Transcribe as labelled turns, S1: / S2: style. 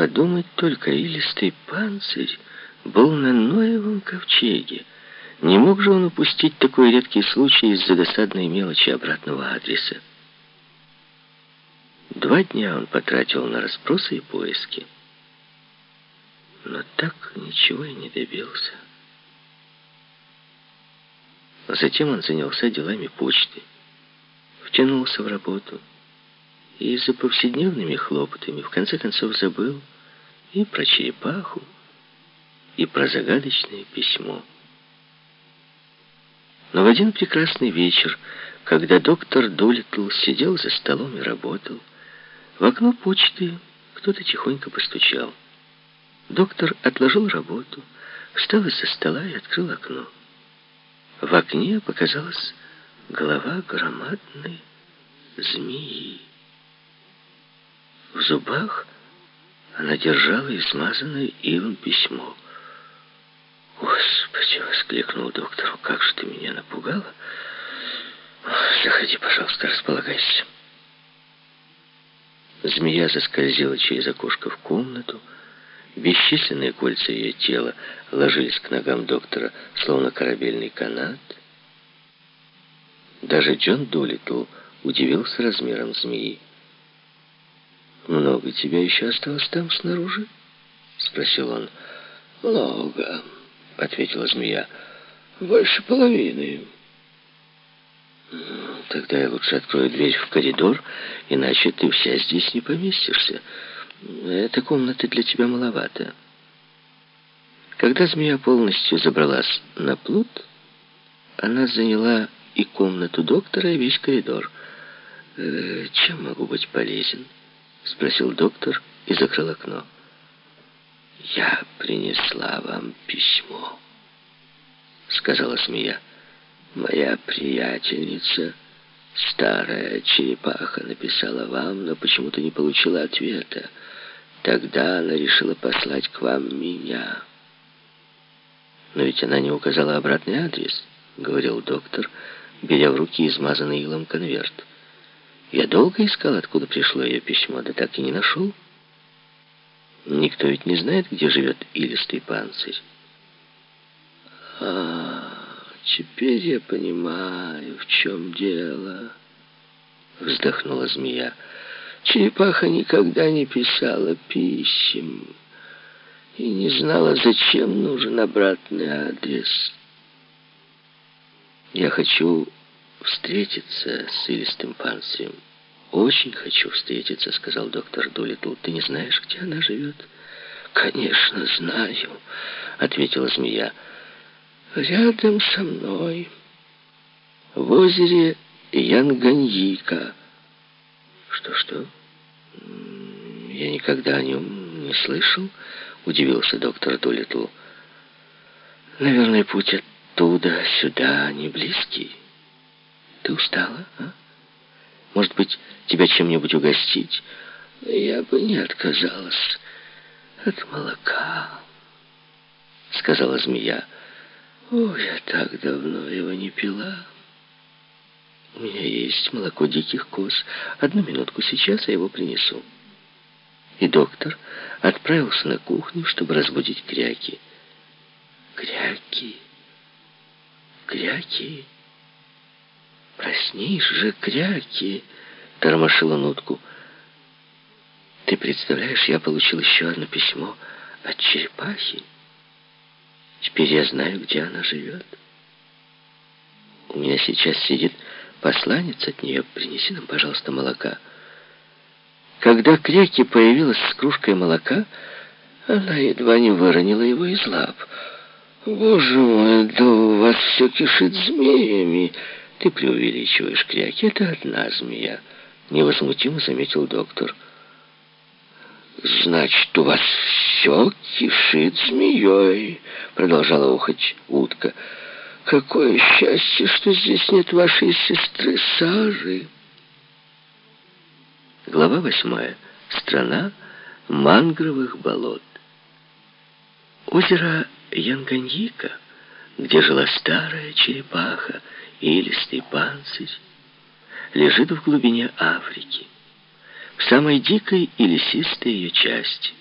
S1: Подумать только, илистый панцирь был на Ноевом ковчеге. Не мог же он упустить такой редкий случай из-за досадной мелочи обратного адреса. Два дня он потратил на расспросы и поиски. Но так ничего и не добился. Затем он занялся делами почты, втянулся в работу и за повседневными хлопотами в конце концов забыл и про черепаху, и про загадочное письмо. Но в один прекрасный вечер, когда доктор Дулитл сидел за столом и работал, в окно почты кто-то тихонько постучал. Доктор отложил работу, встал из-за стола и открыл окно. В окне показалась голова громадной змеи. В зубах она держала измазанное илом письмо. «Господи!» — воскликнул доктор. «Как же ты меня напугала!» «Заходи, пожалуйста, располагайся». Змея заскользила через окошко в комнату. Бесчисленные кольца ее тела ложились к ногам доктора, словно корабельный канат. Даже Джон Долитл удивился размером змеи. «Много тебя еще осталось там снаружи?» — спросил он. «Много», — ответила змея. «Больше половины». «Тогда я лучше открою дверь в коридор, иначе ты вся здесь не поместишься. Эта комната для тебя маловато». Когда змея полностью забралась на плут, она заняла и комнату доктора, и весь коридор. «Э, «Чем могу быть полезен?» — спросил доктор и закрыл окно. «Я принесла вам письмо», — сказала змея. «Моя приятельница, старая черепаха, написала вам, но почему-то не получила ответа. Тогда она решила послать к вам меня». «Но ведь она не указала обратный адрес», — говорил доктор, беря в руки измазанный илом конверт. Я долго искал, откуда пришло ее письмо, да так и не нашел. Никто ведь не знает, где живет илистый панцирь. А, теперь я понимаю, в чем дело, вздохнула змея. Черепаха никогда не писала писем и не знала, зачем нужен обратный адрес. Я хочу встретиться с илистым панцирем. «Очень хочу встретиться», — сказал доктор Дулитл. «Ты не знаешь, где она живет?» «Конечно, знаю», — ответила змея. «Рядом со мной, в озере Янганьика». «Что-что? Я никогда о нем не слышал», — удивился доктор Дулитл. «Наверное, путь оттуда сюда не близкий». Ты устала, а? Может быть, тебя чем-нибудь угостить? Я бы не отказалась от молока, сказала змея. О, я так давно его не пила. У меня есть молоко диких коз. Одну минутку, сейчас я его принесу. И доктор отправился на кухню, чтобы разбудить кряки. Кряки, кряки. «Проснись же, кряки!» — тормошила нутку. «Ты представляешь, я получил еще одно письмо от черепахи. Теперь я знаю, где она живет. У меня сейчас сидит посланец от нее. Принеси нам, пожалуйста, молока». Когда Кряки появилась с кружкой молока, она едва не выронила его из лап. «Боже мой, да у вас все кишит змеями!» Ты преувеличиваешь, Кряки, это одна змея. Невозмутимо заметил доктор. «Значит, у вас все кишит змеей», — продолжала ухать утка. «Какое счастье, что здесь нет вашей сестры Сажи». Глава восьмая. Страна мангровых болот. Озеро Янганьика, где жила старая черепаха, илистый панцирь лежит в глубине Африки, в самой дикой и лесистой ее части.